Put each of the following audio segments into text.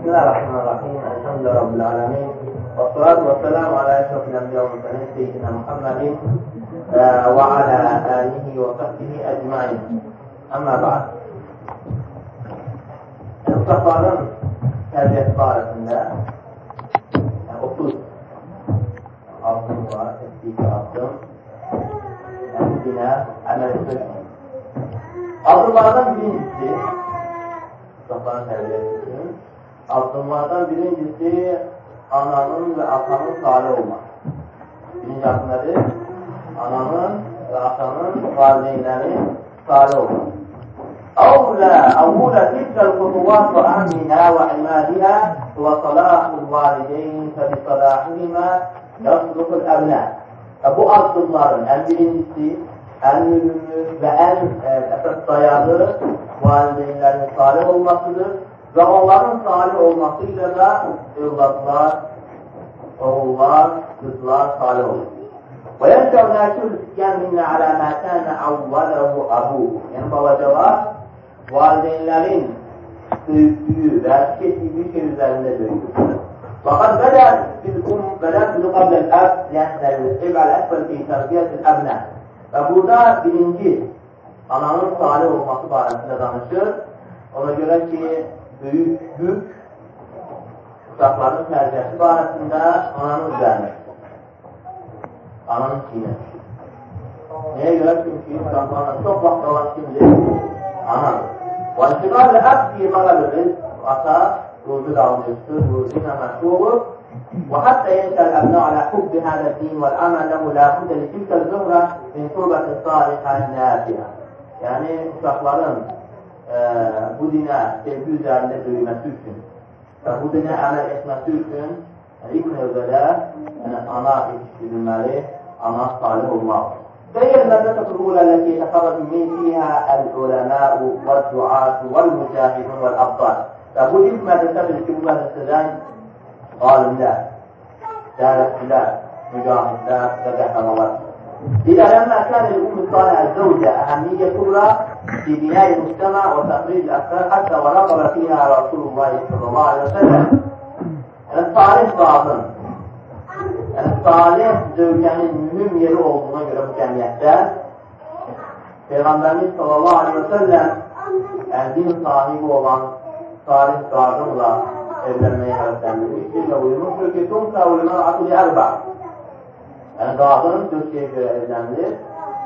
بسم الله الرحمن الرحيم الحمد لله رب العالمين والصلاة والسلام على أشرف الأنبياء والمرسلين سيدنا محمد وعلى آله وصحبه أجمعين أما بعد Uşaqların tərbiyəsi barəsində 30 addım var, etdiyi addım. Yəni, dinə əməl etmək. Addımlardan birincisi, uşaqların tərbiyəsi üçün, addımlardan birincisi ananın və atanın salih olması. Birinci addım nədir? Ananın və atanın valideynlərin salih olması. أولى أولى تلك الخطوات وأهمها وعمادها هو صلاح الوالدين فبصلاحهما يصلح الأبناء. Bu addımların ən birincisi, ən mühümü və ən ə, əsas dayağı valideynlərin salih olmasıdır və onların salih olması ilə də övladlar, oğullar, qızlar salih olur. وينشأ ناشئ الإسلام منا على ما كان أوله أبوه. Yəni babacalar valideynlərin böyüklüyü və etdiyi bir şey üzərində böyüdür. Fakat بدأ في الأم بدأ في قبل الأب لأن الإبع الأكبر في تربية الأبناء. Və burada birinci ananın salih olması barəsində danışır. Ona görə ki, böyük yük uşaqların tərbiyəsi barəsində ananın üzərinə ananın çiynədir. Nəyə görə? Çünki uşaqlarla çox vaxt olan kimdir? Anadır. وانتقال الأب في طلب الرزق ata ruzu davranıştır, ruzuyla məşğul olur. وحتى ينشأ الأبناء على حب هذا الدين والعمل له لا بد لتلك الزهرة من تربة الصالحة نافعة. Yəni uşaqların bu dine tevkül üzerinde duymak için. Ve bu dine amel etmek için ilk növbede yani ana yetiştirilmeli, ana salih olmak. زي المدرسة الأولى التي تخرج من فيها العلماء والدعاة والمجاهدون والأبطال. فقلت لك مدرسة من الشبه مدرسة زين؟ قال لا. دارت لا. مجاهد لا. تبع حضارتنا. إذا لما كان للأم الصانع الزوجة أهمية كبرى في بناء المجتمع وتأمير الأفكار حتى ورغب فيها رسول الله صلى الله عليه وسلم أنا صالح بعضا أنا صالح زوجين مهم يروه من مكان يحتاج في غنبامي صلى الله عليه وسلم أهدين صاحب olan صالح صادم الله evlenmeyi harcandı. İstirle uyumun. Çünkü tüm savunma akıllı erba. Yəni, dörd şeyə görə evlənilir,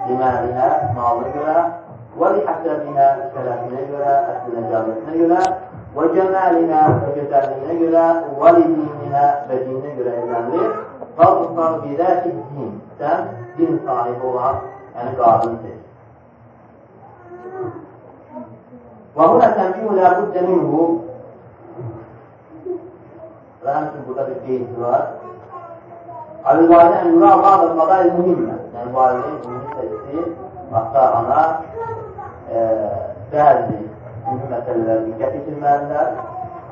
deməlinə, malına görə və lihəsəbinə, şərəfinə görə, əslinə cəmiyyətinə görə və cəməlinə və gözəlliyinə görə və lidinə və dininə görə evlənilir Qalbından birə din, sən din sahibi olan, yəni qadın seç. Və huna tənbih lə buddə minhu və həmçin burada bir qeyd var. Əl-validə ən yura bazı qadayı mühimmə. Yəni, valideyn mühim seçsi, ata, ana e, bəzi mühim məsələlər diqqət etilməlidir.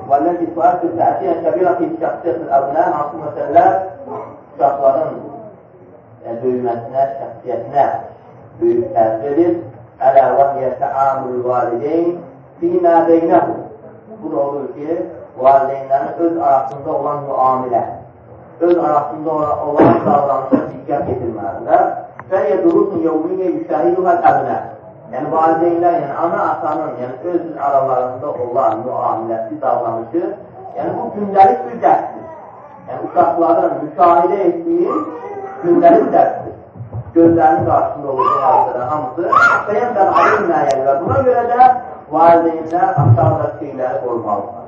والتي تؤثر تأثيرا كبيرا في شخصية الأبناء hansı məsələlər uşaqların yəni, böyüməsinə, şəxsiyyətinə böyük təsir edir. Ələ və hiyə təamül valideyn fīmə beynəhu. Bu da olur ki, valideynlərin öz arasında olan müamilə, öz arasında olan davranışa diqqət edilməlidir. Və yə durusun yevmiyyə yüşəhiduhəl əbnə. Yəni, valideynlər, yəni ana atanın, yəni öz aralarında olan müamiləsi, davranışı, yəni bu gündəlik bir dərsdir. Yəni, uşaqların müşahidə etdiyi gündəlik dərsdir. Gözlərinin qarşısında olduğu hadisələr hamısı bəyən də alim müəyyən və buna görə də valideynlər aşağıda şeyləri qorumalıdır.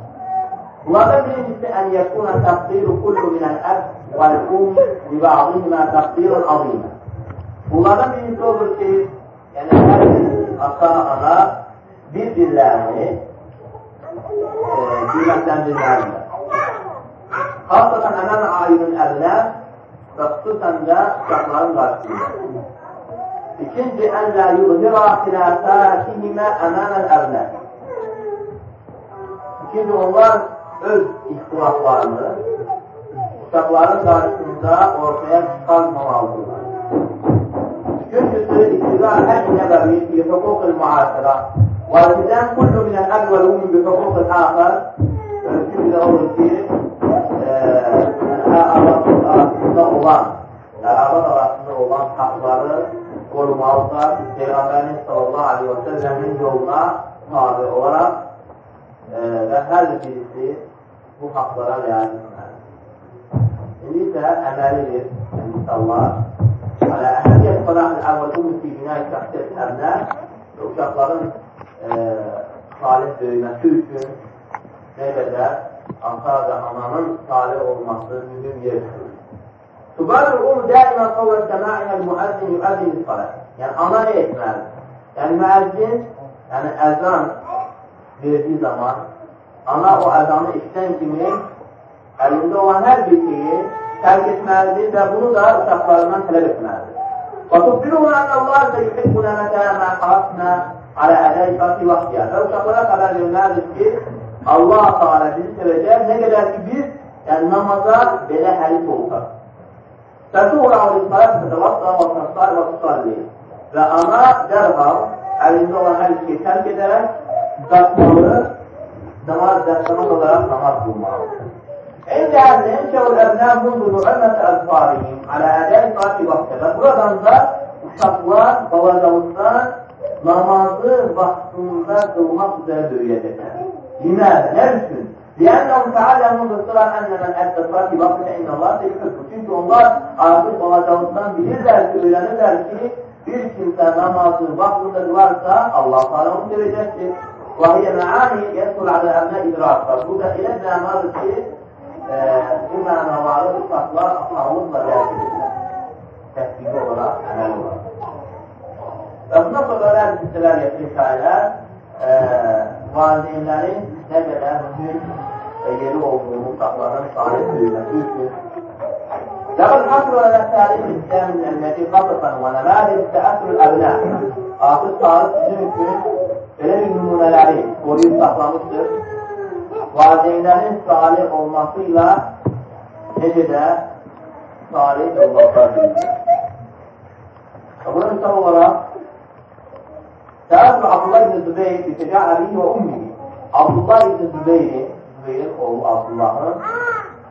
وبدل أن يكون التفصيل كل من الأب والأم لبعضهما تفصيل عظيم. وما بدل يتوب الشيء يعني أصلا أنا بيد الله بما تنزل الله خاصة أمام عين الأبناء خصوصا ذا شهرا غسيلا بشد أن لا يظهر خلافاتهما أمام الأبناء بشد والله öz ixtilaflarını uşaqların qarşısında ortaya çıxarmamalıdırlar. Üçüncüsü, iktidar həq nəbəvi fi hüquq-ül müasirə والتزام كل من الأب والأم بحقوق الآخر mümkün də olur ki, ərabat arasında olan, ərabat arasında olan haqları qorumalıdar, Peyğəmbərin sallallahu aleyhi və səlləmin yoluna tabi olaraq e, və hər birisi bu haklara riayet etmez. Öyleyse emelidir kendisi Allah. Ala ehemmiyet salahın evvelûn fi günah tahtir evler ve uçakların e, salih büyümesi için ne kadar Ankara'da ananın salih olması mühim yerdir. Tubarru'u daima kavve sema'inel muezzin yuezzin salat. Yani ana ne etmeli? Yani müezzin, yani ezan verdiği zaman ana o əzanı istəyən kimi əlində olan hər bir şeyi tərk etməlidir və bunu da uşaqlarından tələb etməlidir. Və tubbiluna ənəllər də yuhibbuna mətə mə xalasna alə ədəyi fəsi vaxtiyə. Və uşaqlara xəbər verməlidir ki, Allah Teala bizi sevəcək, nə qədər ki biz yəni namaza belə həlif olsaq. Fəsuğra aleyhissalat sədəvatla və təsar və tusalli. Və ana dərhal əlində olan hər şeyi tərk edərək, qatmalı namaz dəstəmaz olaraq namaz qılmalıdır. İndi əldə enşəul əbnə mundu müəmmət əzfarihim alə ədəl saati vaxtə. Və buradan da uşaqlar, balacavuzlar namazı vaxtında qılmaq üzrə böyüyəcəklər. Limədə, nə üçün? لأنهم تعلموا بالصلاة أن من أدى الصلاة بوقت إن الله سيحبه. Çünki onlar artıq olacağından bilirlər ki, öyrənirlər ki, bir kimsə namazı vaxtında qılarsa Allah Teala onu sevəcəkdir. وهي معاني يدخل على أبناء إدراك. فرصودة إلى أن أمار الشيء كما آه، أنا معرض الفتوى أطلعون مجالسين تكتبه ولا أنا لغا لو نصد الآن في السلام يبقى شعيلات آه، والإنلالين نجد أنهم يلوهم ومتقلاً صالح للنسيس لو الحصر على التعليم الثامن التي قطفاً ونبالي تأثر الأبناء. آه، قاطف جميل Böyle bir numuneleri koruyup saklamıştır. Valideynlerin salih olmasıyla necede salih olmaklardır. Bunun tam olarak Sâdül Abdullah İbni Zübeyir biteceği Ali ve Ummi Abdullah İbni Zübeyir'i Zübeyir'in oğlu Abdullah'ın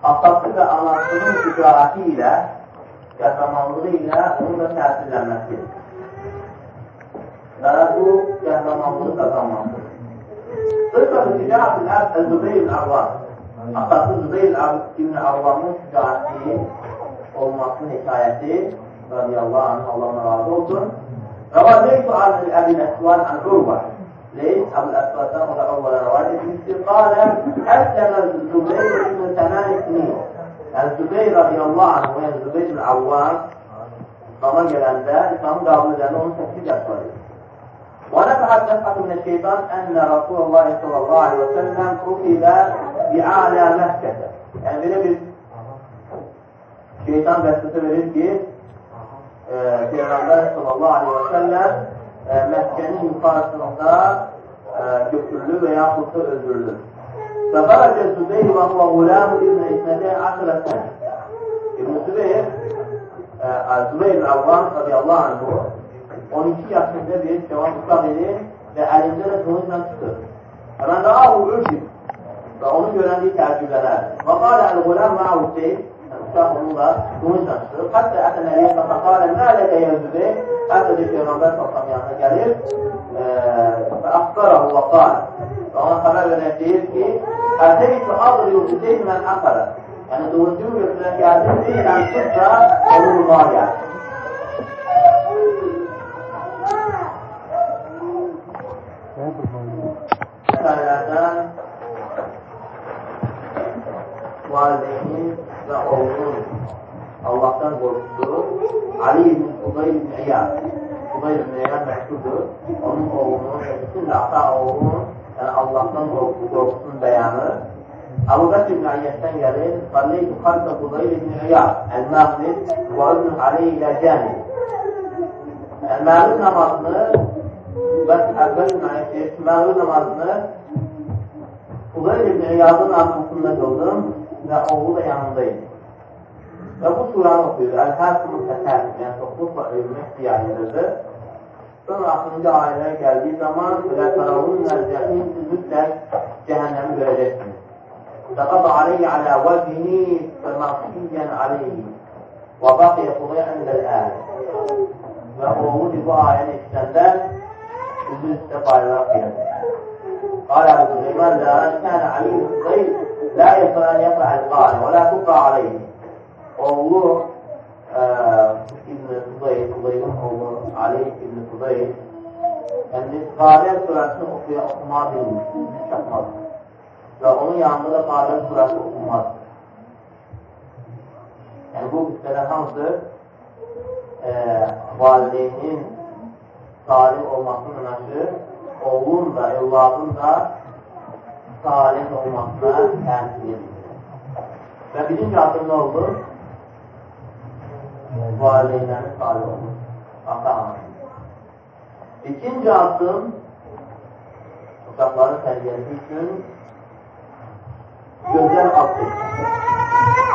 atası ve anasının şükrahati ile kahramanlığı ile da tesirlenmesi. باب كهف منصوب كهف منصوب قصة التجارة في الآن الزبير الأرواح أصلا الزبير ابن أرواح'ın cahitliği olmasının hikayeti radıyallahu anh Allah'ın razı olsun. Ravazeytu an Ebi Esvan an Urva. Leys Ebu Esvan'dan o da Urva'ya rivayet etmiştir. Kale Esleme Zübeyir ibn Temel ismi. Yani Zübeyir radıyallahu anh yani Zübeyir bin Avvam İslam'a gelende İslam'ın davranışlarını 18 yaş var. yapmalı. ونفعت نفحة من الشيطان أن رسول الله صلى الله عليه وسلم ركب بأعلى مكة. Yani böyle bir şeytan vesvese verir ki e, Peyğəmbər sallallahu aleyhi və səlləm e, Məkkənin yuxarısında e, götürülür və yaxud da öldürülür. Və xarəcə Zübeyir və huva qulam ibn İsnətə əsrə sənə. İbn Zübeyir, e, Zübeyir Avvan radiyallahu anhu 12 yaşında bir devamlıkla beri ve elinde de kılıçla çıkır. Hemen daha o ürkün ve onu gören bir tercübeler. Vakal el-gulam ve avuteyh Musa onunla kılıçla çıkır. Hatta eten Nebiye Sakakale ne aleke yezübe Hatta bir peygamber saslam yanına gelir ve akbarahu ve kal ve ona haber veren deyir ki Erteytu adr yurtuteyh men akara Yani doğrusu götüren geldi değil, ben tutsa onu bulmaya geldi. Salih'in ve oğlunun Allah'tan korktuğu Ali bin Ubey bin Eyyad Ubey bin Eyyad meşhurdur. Onun oğlunun hepsinin hatta oğlunun yani Allah'tan korktuğunun beyanı Abu Bakr bin Ayyad'den gelir. Salih Bukhari'de Ubey bin Eyyad El-Nafid ve İbn Ali ile Cani yani namazını Ebel bin Ayyad'ın Mağrib namazını Ubey bin Eyyad'ın arkasında kıldım. لا أغضي عن بينه يقول يا رسول الهاكم الأساسي yani toplu ayırmak diğerleridir. Sonra aklınca aileye geldiği zaman ve teravunlar cehennem müddet cehennemi göreceksiniz. فقضى عليه على وجهه فمغشيا عليه وبقي صبيحا إلى الان ve oğlu bu ayenin içinden üzül sefalara kıyaslar. قال أبو سليمان لا كان عليه الضيف لا يقرأ أن يقرأ القارئ ولا تقرأ عليه. Oğlu İbn-i Fudayl, Fudayl'ın oğlu Ali İbn-i Fudayl yəni Qariyyə surəsini oxuya, oxumağı bilmiş, çatmaz. Və onun yanında da Qariyyə surəsi oxunmaz. Yəni bu qüssələr hamısı e, valideynin salih olmasının əməkdir, oğlun da, evladın da salih olmasına təsir edir. Və birinci adım nə oldu? Valideynlərin salih olur. Ata-ana. İkinci adım uşaqların tərbiyəsi üçün gözəl ad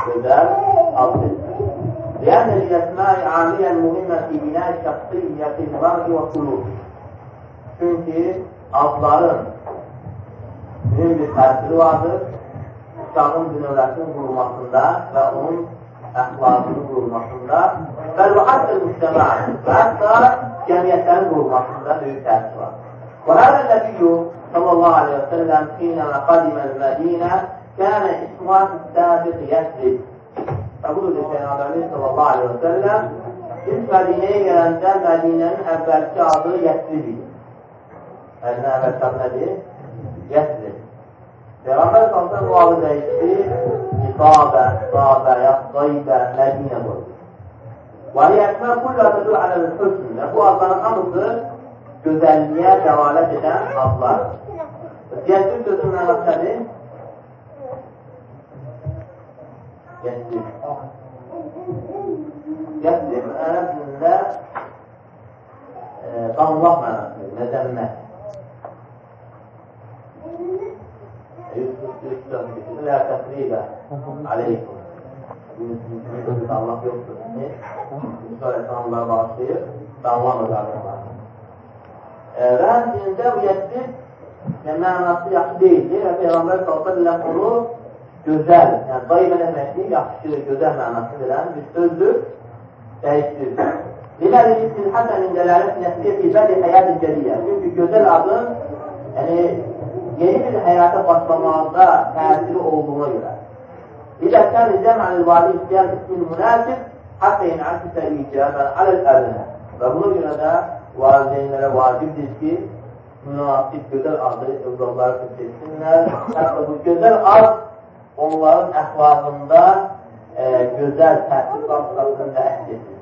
Gözəl ad لأن الأسماء عاملا مهمة في بناء شخصية المرء وسلوكه. Çünki adların mühim bir təsiri vardır. Uşağın dünəvəsini qurmasında və onun əxlaqını qurmasında və mühəssə müstəmə və hətta cəmiyyətlərin qurmasında böyük təsir var. وهذا النبي صلى الله عليه وسلم حينما قدم المدينة كان اسمه السابق يثرب Kabul edin Peygamberimiz sallallahu aleyhi ve sellem biz Medine'ye gelende Medine'nin evvelki adı Yesrib'i. Medine'nin evvelki adı nedir? Yesrib. فرقة تنطبق على العشرين إصابة إصابة صيدة مدينة مرة وهي أسماء كلها تدل على الحسن نقول أصلا خمسة güzelliğe delalet eden adlar. Cesur sözünün Arapçası Cesur. Cesur Arapçasında e, kanlak manası, nezenmek. Hristiyan'ı getirdi. La tekribe aleykum. Sizin Allah yoktur. Yani Musa Aleyhisselam Allah'a bağışlayıp davama davranırlar. Ben dinde bu yetkis kemanası yaxşı deyildi və Peyğəmbər s.ə.v onu gözəl, yəni qayıbə deməkli, yaxşı, gözəl mənası verən bir sözdür, dəyişdirdi. Deməli ki, Silhətən indələrin nəticəsi bəli həyat-ı cədiyyə. Çünki gözəl adın, yəni yeni bir həyata başlamaqda təsiri olduğuna görə. İdə kən cəməl vali istəyər ismin münasib, hətta yenəkisə icabən aləl-ərinə. Və buna görə də valideynlərə vacibdir ki, münasib, gözəl adı övladları seçsinlər. Hətta bu gözəl ad onların əxlaqında e, gözəl təsir qalsınında əhd edir.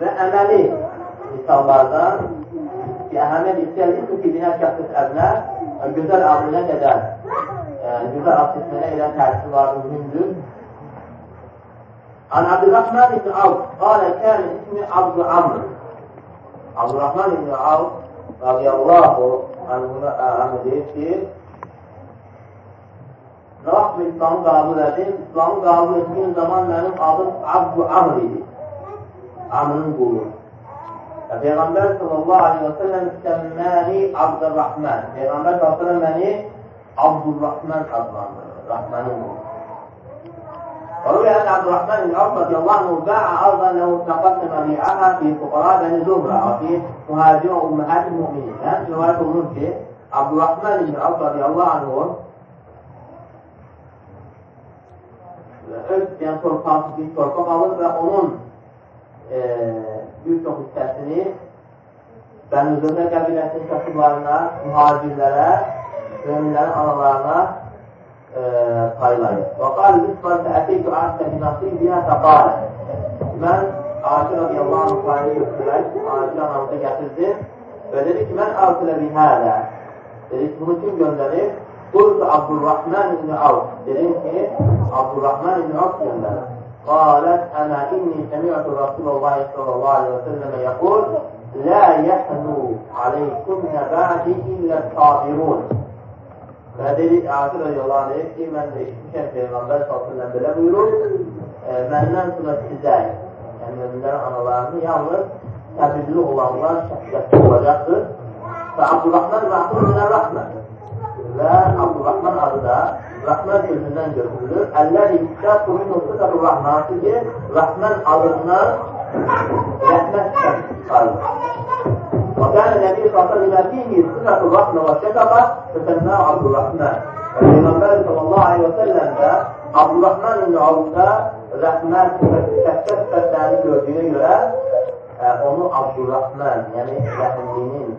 Və əməli misallardan ki, əhəmiyyət istəyirsin ki, binə şəxsiz əbnə gözəl adına qədər gözəl ad seçmənə elə təsir var, mühümdür. An Abdurrahman ibn Avf qala kən ismi Abdu Amr. Abdurrahman ibn Avf radiyallahu anhu deyir ki, vaxt İslamı qabul edim, İslamı qabul etdiyim zaman mənim adım Abdu Amr idi. Amrın qulu. Və Peyğəmbər sallallahu aleyhi və səlləm səmməni Abdurrahman. Peyğəmbər sallallahu aleyhi və məni Abdurrahman adlandırır. Rahmanın olur. وروي أن عبد الرحمن بن عوف رضي الله عنه باع أرضا له تقسم بيعها في فقراء بني زهرة وفي مهاجر أمهات المؤمنين. هذه رواية المنكر عبد الرحمن بن عوف رضي الله عنه öz yəni, torpaq, bir torpaq alır və onun e, bir çox hissəsini Bənizöhə qəbiləsinin kasıblarına, mühacirlərə, müminlərin analarına e, paylayır. Və qal nisbət əteytü Aşə binası biyyə təqalə. Mən Aşə radiyallahu anh payını götürərək, Aşə anamızı gətirdim və dedi ki, mən arsilə bihələ. Dedi ki, bunu kim göndərir? Qultu Abdurrahman ibn Avf. Dedim ki, Abdurrahman ibn Avf göndərir. قالت أنا إني سمعت رسول الله صلى الله عليه وسلم يقول لا يحنو عليكم بعد إلا الصابرون Və dedi, Əsir radiyallahu anh deyir ki, mən də eşitmişəm Peyğəmbər s.ə.v belə buyurur, e, məndən sonra sizə, yəni müminlərin analarını yalnız təbirli olanlar şəxsiyyətli olacaqdır. Və Abdurrahman məxsul minə rəhmət. və Abdurrahman adı da Rəhmən ilmindən götürülür. Əllər inkişaf bunun nöqtədir Rəhmən ki, Rəhmən adından rəhmət çıxarılır. Və qənə Nəbi Sallallahu Aleyhi Sünnətü Rəhmə və Şəqəbə Fətənnə Abdurrahmən. Peygamber sallallahu aleyhi ve sellem də Abdurrahman ibn Avuzda rəhmət şəkkət sifətlərini gördüyünə görə ə, e, onu Abdurrahman, yəni rəhmlinin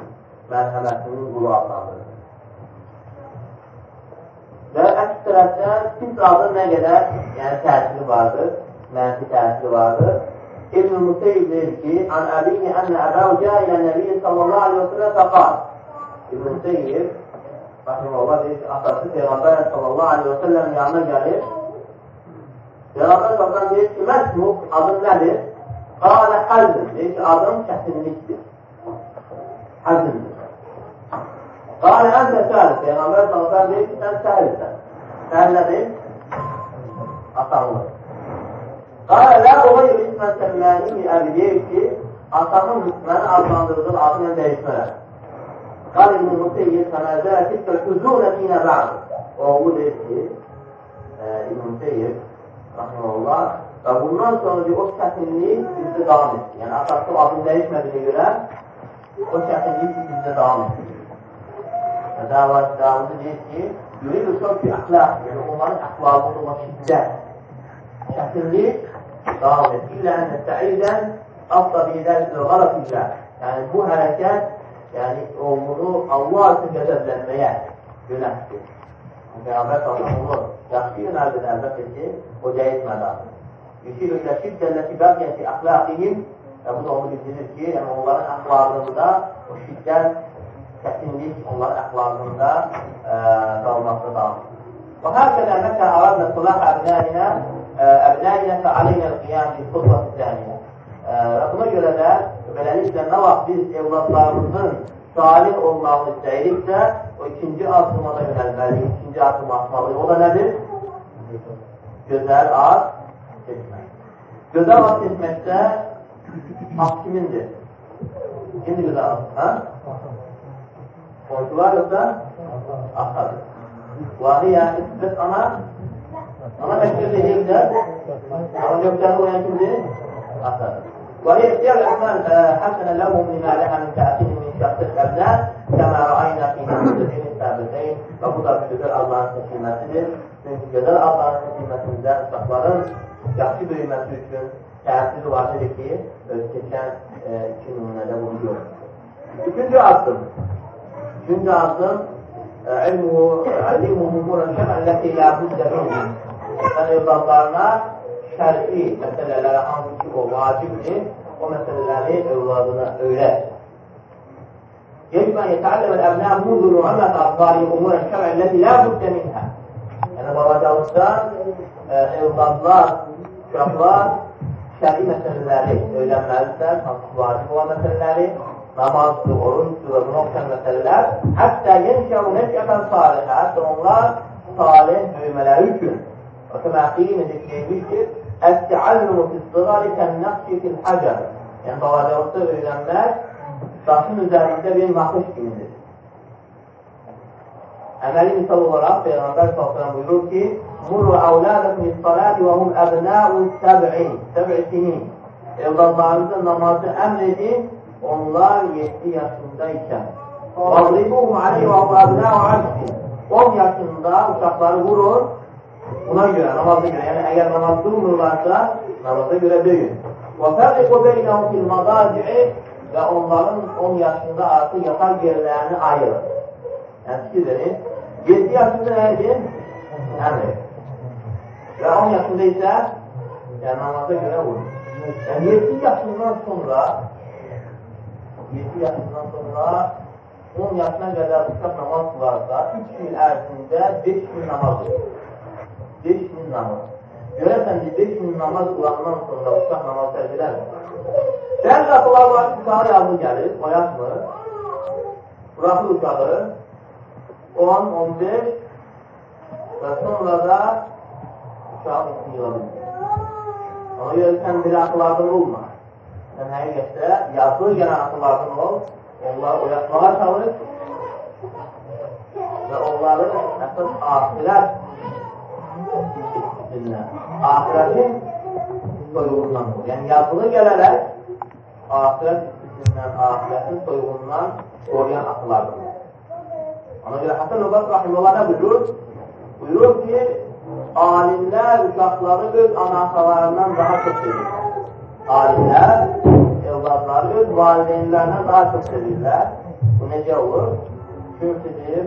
mərhəmətinin qulu adlandırır. Və əks tərəfdən pis adın nə qədər yəni, təsiri vardır, mənfi təsiri vardır. İbn-i Museyyid deyir ki, An əbihi ənə əbəv cə ilə nəbiyyə sallallahu aleyhi və səlləm fəqal. İbn-i Museyyid, Rahimullah deyir ki, atası Peyğəmbər sallallahu aleyhi və səlləm yanına gəlir. Peyğəmbər sallallahu deyir ki, məsmuk adın nədir? Qalə həzm, deyir ki, adım çətinlikdir. Həzmdir. Qalə əntə səhl, Peyğəmbər sallallahu deyir ki, sən səhilsən. Səhl nədir? Asanlıq. Qalə lə olayır ismən səmməni əbi deyir ki, atamın məni adlandırdığı adı ilə dəyişmələr. Qalə İbn-i Museyyid fəməzə tikə hüzunə dinə bə'd. Oğlu deyir ki, İbn-i Museyyid rahiməllah və bundan sonra o çətinlik bizdə davam etdi. Yəni, atası adını dəyişmədiyinə görə o çətinlik bizdə davam etdi. تداوت داوود الجيش يريد صوت في أخلاق يعني أمر أقوامه وشدات شكل ليك داوود إلا أن سعيدا أفضل في ذلك الغلط الجاه يعني مو هلكات يعني أمره الله تجذب لما يأتي بنفسه يعني أبقى الأمور تخفينا لنا أبقى الجيش وجاية مدار. يشير إلى الشدة التي بقيت في أخلاقهم يقول أمور الجيش يعني أمور أخلاقهم دا وشدات çətinlik onların əxlaqında e, qalmaqdadır. Və həzələ mətə aradna sulah əbnəyinə e, əbnəyinə fəaliyyə qiyam bi xutbə səniyə. E, və buna görə də beləliklə nə vaxt biz evlatlarımızın salih olmağını istəyiriksə, o ikinci adıma da yönəlməliyik, ikinci adım atmalıyıq. O da nədir? Gözəl ad etmək. Gözəl ad etməkdə hakimindir. Kimdir gözəl ad? Hə? Qonşular yoxsa? Atadır. Vahiyyə, bəs ana? Ana təşkil edəcəklər. Ana yoxsa uyan kimdir? Atadır. وهي اختيار الأسماء حسنا لهم لما لها من تأثير من شخص الأبناء كما رأينا في نموذجين السابقين və bu da gözəl Allahın seçilməsidir. Çünki gözəl Allahın seçilməsində uşaqların yaxşı böyüməsi üçün təsiri var dedi ki, öz keçən e, iki nümunədə bunu görürük. Üçüncü addım. شنو عظم آه، علمه علمه امورا شرعا التي لا بد منها. مثلا يضطرنا شرعي مثلا لا أمر وواجب ومثلا لا ليه اولادنا أولاد يجب أن يتعلم الأبناء منذ نعمة أخبار امور الشرع التي لا بد منها. أنا بابا داوستان اضطرنا آه، شرعا شرعي مثلا لا ليه أولاد مثلا واجب ومثلا لا ليه namaz, oruç, ve noktan meseleler hatta yenşevu neş'eten salih hatta onlar salih büyümeler için ve kemâkîmi zikredilmiştir Es-teallumu fissıgari kennakşi fil hacer yani babacalıkta öğrenmek tahtın üzerinde bir nakış gibidir. Emeli misal olarak Peygamber s.ə.v buyurur ki, Murru əvlədəkum issalati ve hum ebnâ'u sab'in sab'i sinin. Evlatlarınızın namazı emredin onlar yedi yaşındayken وَضْرِبُهُمْ عَلَيْهِ وَاَوْلَادُنَا وَعَلْهِ 10 yaşında uçakları vurun, buna göre namaza göre yani eğer namaz durmurlarsa namaza göre dövün. وَفَرِّقُ بَيْنَهُمْ فِي الْمَضَاجِعِ ve onların 10 yaşında artık yatak yerlerini ayırın. Yani siz verin. 7 yaşında neydi? Emre. Ve 10 yaşında ise yani namaza göre vurun. Yani 7 yaşından sonra 7 yaşından sonra 10 yaşına qədər uşaq namaz qılarsa, 3 il ərzində 5 gün namaz olur. 5 gün namaz. Görəsən ki, 5 gün namaz qılandan sonra uşaq namaz tərk edərmi? Bəzi qapılar var ki, uşağa yazı gəlir, oyatmır. Buraxır uşağı, 10, 15 və sonra da uşağı yıla bilir. Ona görə sən bir akıllardan olma. Sən həqiqətdə yazılı gələn akıllardan ol, onları oyatmağa çalış. və onları əsas ahirət üstündən, ahirətin soyuğundan olur. Yəni, yazılı gələrək ahirət üstündən, ahirətin soyuğundan qoruyan atılardır. Ona görə Həsən Öbət Rahimullah nə buyurur? Buyurur ki, alimlər uşaqları öz anasalarından daha çox sevirlər. Alimlər evladları öz valideynlərindən daha çox sevirlər. Bu necə olur? Çünkidir,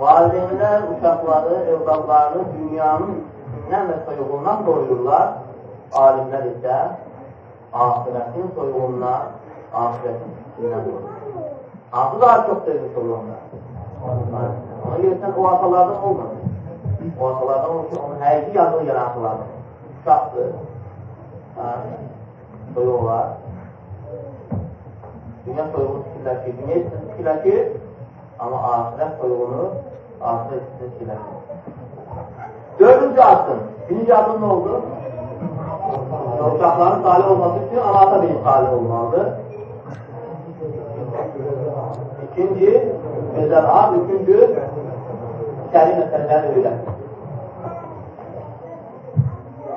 valideynlər uşaqları, evladlarını dünyanın üstündən və soyuğundan qoruyurlar. Alimlər isə ahirətin soyuğundan, ahirətin üstündən qoruyurlar. Hansı daha çox olur onlar? Ona görə sən o atalardan olmadın. O atalardan ki, onun həqiqi yazılı atalardan. Uşaqdır. Soyuq var. Dünya soyuğunu fikirləşir. Dünya üçün fikirləşir. Amma ahirət soyuğunu ahirət üçün fikirləşir. Dördüncü adım. Birinci adım nə oldu? Uşaqların salih olması üçün ana-ata bilim salih olmalıdır. İkinci, gözəl ad. Üçüncü, şəri məsələləri öyrənmək.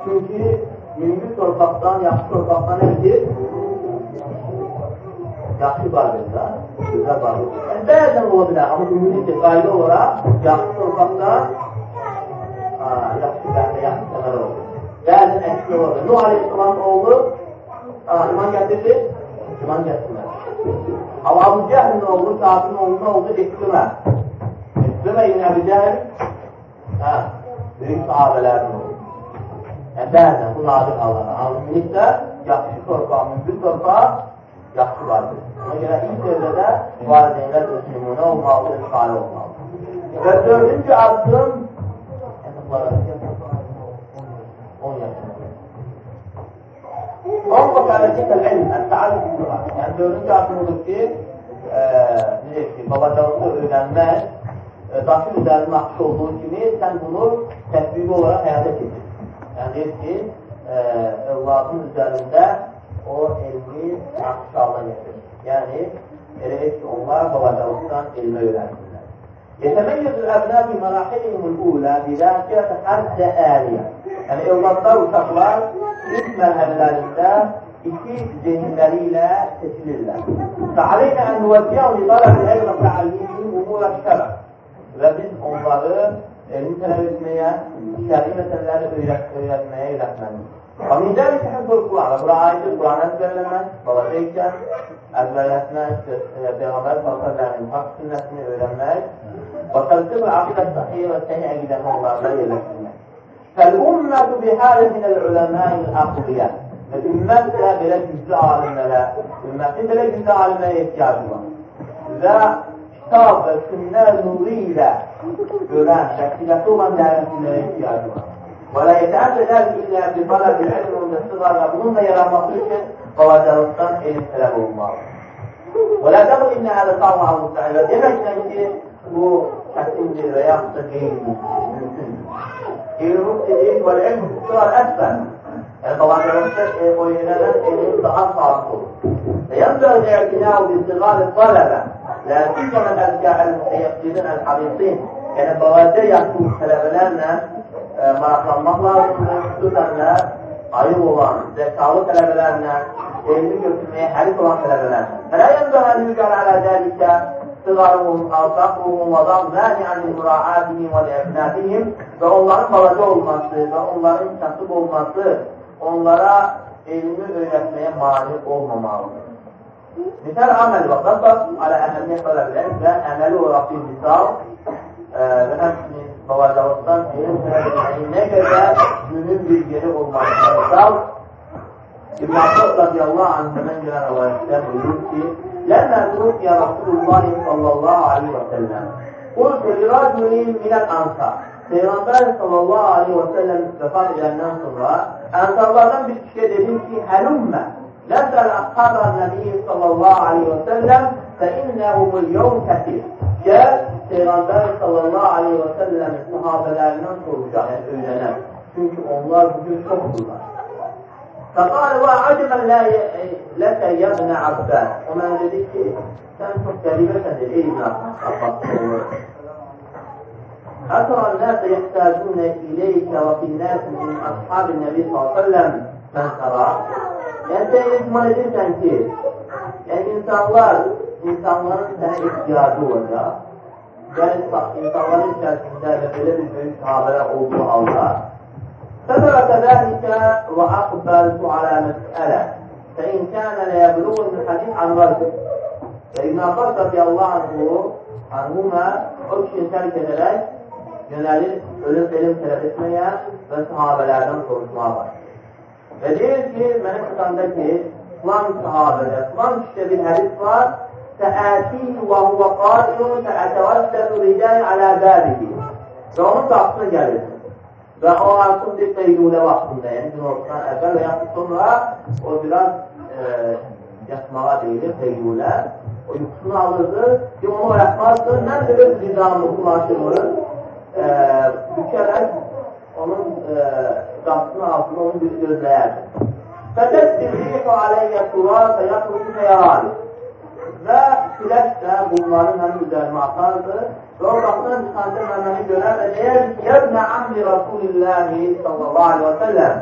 Çünki yüngül torpaqdan, yaxşı torpaqdan nə bilir? Yaxşı qarqında, gözəl qarqında. Yəni, bəzən ola bilər, amma ümumiyyətlə qayda olaraq yaxşı torpaqdan yaxşı qərdə, yaxşı səmər olur. Bəzən əksik ola bilər. Nuh Aleyhisselam oğlu iman gətirdi, iman gətirmədi. Amma Abu Cəhlin oğlu, Kafirin oğluna oldu, etdirmə. Etdirmə yine Abu Cəhl, hə, böyük sahabələrin oldu. Və bəzən bu nadir hallara alınmayıb da, yaxşı torpaq, mümkün torpaq yaxşı vardır. Ona görə ilk dövrədə valideynlər öz nümunə olmalıdır, şair olmalıdır. Və dördüncü addım, yəni əsəblara 10 yaşında. Onqat hərəkət el-ilm, əl-təalif bilmə. Yəni, dördüncü addım olur ki, e, deyək ki, babacanlığı öyrənmək, e, daşın üzərində naxış olduğu kimi sən bunu tətbiqi olaraq həyata keçirir. Yani ki, Allah'ın üzərində o elmi ilmi aksala getirir. et ki, onlar babacalıqdan elmə öyrənsinlər. يتميز الأبناء في مراحلهم ulə بذاكرة حد əliyə. Yəni, övladlar, uşaqlar ilk merhalelerinde iki zihinleriyle seçilirler. فعلينا أن نوجه لطلب العلم وتعليمهم أمور الشرع. Və biz onları مثل شريمة لا تريد رحمن ومن ذلك حفظ القرآن القرآن آية القرآن أزبر لما بلغيك أزبر أثناء بيغمبر فقد من حق الناس من علماء وترتب العقيدة الصحيحة والثانية أجد الله لا فالأمة بحاجة من العلماء الأقوياء الأمة بلا جزاء على الملاء الأمة بلا جزاء على الملاء ذا Stop السمينار نريد يناشد إذا قوما على السمينارية ولا يتعدى ذلك إلا بطلب العلم من الصغر أظن يرى مخلصا فوجه الصنع إن سلبه الله ولا تقل إن هذا القوم أو مستعد يمكن أن bu takdim ve yaptı değil. İlmuk dediğin ve ilmuk kadar etmen. Yəni, balacalıqda o yerlərdən elm daha sağlık olur. Və yəmbər ə'tinəu bi sığar tələbə لا سيما الأذكاء المتيقظين الحريصين yəni balaca yaşlı tələbələrlə e, maraqlanmaq lazımdır, xüsusən ayıq olan, zəkalı tələbələrlə, elmi götürməyə həris olan tələbələrlə. Fələ yəmbəhən yüqər alə dəlikə sıqarıhum, alçaqruhum və dam məni'ən müra'atihim və ləbnətihim və onların balaca olması və onların kasıb olması onlara elmi öyrətməyə mani olmamalıdır. Misal əməl və qasas alə əhəmiyyət tələblər və əməli olaraq bir misal və həmçinin balacalıqdan elm tələb nə qədər günün bir yeri olmasına misal İbn Abbas radiyallahu anhədən gələn rəvayətdə buyurur ki, Ləmmə turuqya Rasulullah sallallahu aleyhi və səlləm Qultu liracülin minəl ansar Peyğəmbər sallallahu aleyhi və səlləm vəfat edəndən sonra ənsarlardan bir kişiyə dedim ki, həlümmə نسأل أصحاب النبي صلى الله عليه وسلم فإنهم اليوم كثير. Gel Peygamber sallallahu aleyhi ve sellem sahabelerinden soracak, yani öğrenen. Çünkü onlar bugün çokturlar. فقال وعجبا لا لك يا ابن عباس. Ona dedi ki sen çok garibesin dedi ey İbn Abbas. أترى الناس يحتاجون إليك وفي الناس من أصحاب النبي صلى الله عليه وسلم من ترى Yani sen ihtimal edirsən ki, yəni insanlar, insanların sənə ihtiyacı olacaq. Yəni insanların içərisində və belə bir böyük sahabələr olduğu halda فدرك ذلك وأقبلت على مسألة فإن كان ليبلغني الحديث عن رجل فإن Abbas radiyallahu anhu anhuma o kişini terk ederek yönelir ölüm elim tələb etməyə və sahabələrdən soruşmağa başlayır. Və deyir ki, mənə tutanda ki, filan sahabədə, filan kişidə bir hədis var, Səəti və huvə qailun səətəvəssədu ridəy alə bəbihi. Və onun qapısına gəlir. Və o artıq bir qeylulə vaxtında, yəni günortadan əvvəl və yaxud sonra o biraz e, yatmağa deyilir, qeylulə. O yuxusunu alırdı ki, onu oyatmazdı. Mən də bir ridamı, kumaşımı e, bükərək onun e, qapısının altında onu bir gözləyərdi. Fətəsdir rihu aleyyə turar fəyəxrucu fəyərani. Və külək də bunları mənim üzərimə atardı. Və o qapıdan çıxanda mən məni görər və deyərdi ki, Yəbnə ammi Rasulillahi sallallahu aleyhi və səlləm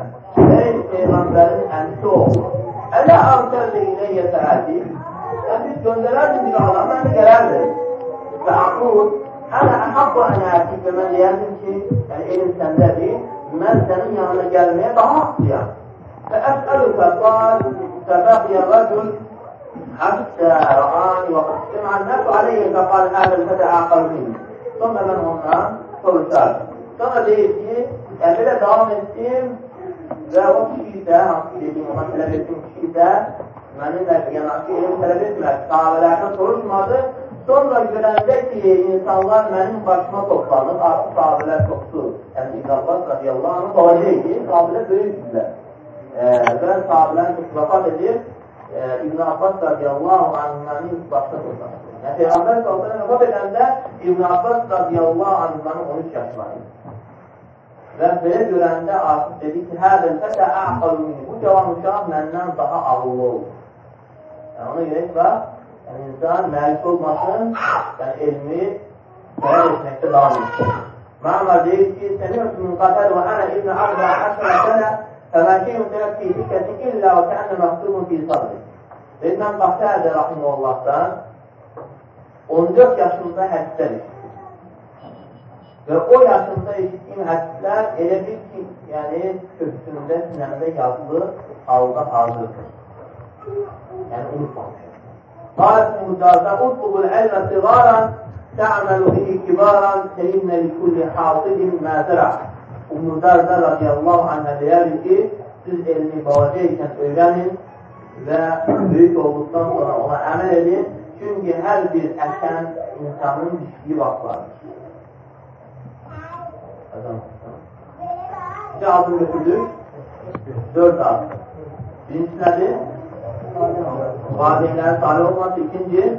Ey Peyğəmbərin əmsi oğlu Ələ əmsəldə iləyyə səəti Yəni biz göndərərdim bir adam, mən də gələrdim və aqul أنا أحب أن أأتي بمن يمشي الإنسان الذي من سمع مجال معصية فأسألك قال فبقي الرجل حتى رآني وقد سمع الناس عليه فقال هذا الفتى أعقل مني. ثم من هما فرسال ثم ليجي يعني أمل دوام السين ذا وكيدا نصيبي ممثلة الدين كيدا من إنك ينعطيه مثل الإسمك قال لا تخرج ماضي Sonra görəndə ki, insanlar mənim başıma toplanır, artıq sahabələr çoxdur. Yəni, İbn Abbas radiyallahu anh balaca idi, sahabələr böyükdürlər. E, və sahabələr vəfat edir, e, İbn Abbas radiyallahu anh mənim başına toplanır. Yəni, Peyğəmbər sallallahu vəfat edəndə İbn Abbas radiyallahu anh mənim 13 yaşı var idi. Və belə görəndə artıq dedi ki, hədən fətə əqalu. Bu cavan uşaq məndən daha ağıllı olur. Yəni, ona görə ki, Yəni, insan məlif olmasın, yəni elmi bəyan etməkdə davam etsin. Ma'mar deyir ki, Səmiyyət min qatər və ənə ibn arba əsrə sənə fi dikkəti illə və kənnə məxtubun fi sabri. Və İmam Qatərdə Rahimullahdan 14 yaşında hədislər eşitdim. Və o yaşında eşitdiyim hədislər elə bir ki, yəni köksündə, sinəmdə yazılı halda hazırdır. Yəni unutmamışım. قالت ام الدرداء اطلب العلم صغارا تعمل به كبارا فإن لكل حاصل ما زرع Ummu Darda radiyallahu anhə deyərdi ki, siz elmi balaca ikən öyrənin və böyük olduqdan sonra ona əməl edin. Çünki hər bir əkən insanın düşdüyü vaxtlardır. İki adım götürdük. Dörd adım. Birincisi nədir? vaadinden salih olması ikinci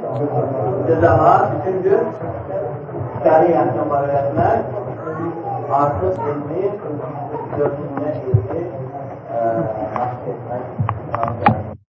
cezalar, üçüncü şer'i yaşamları etmek artık ilmi dördüncü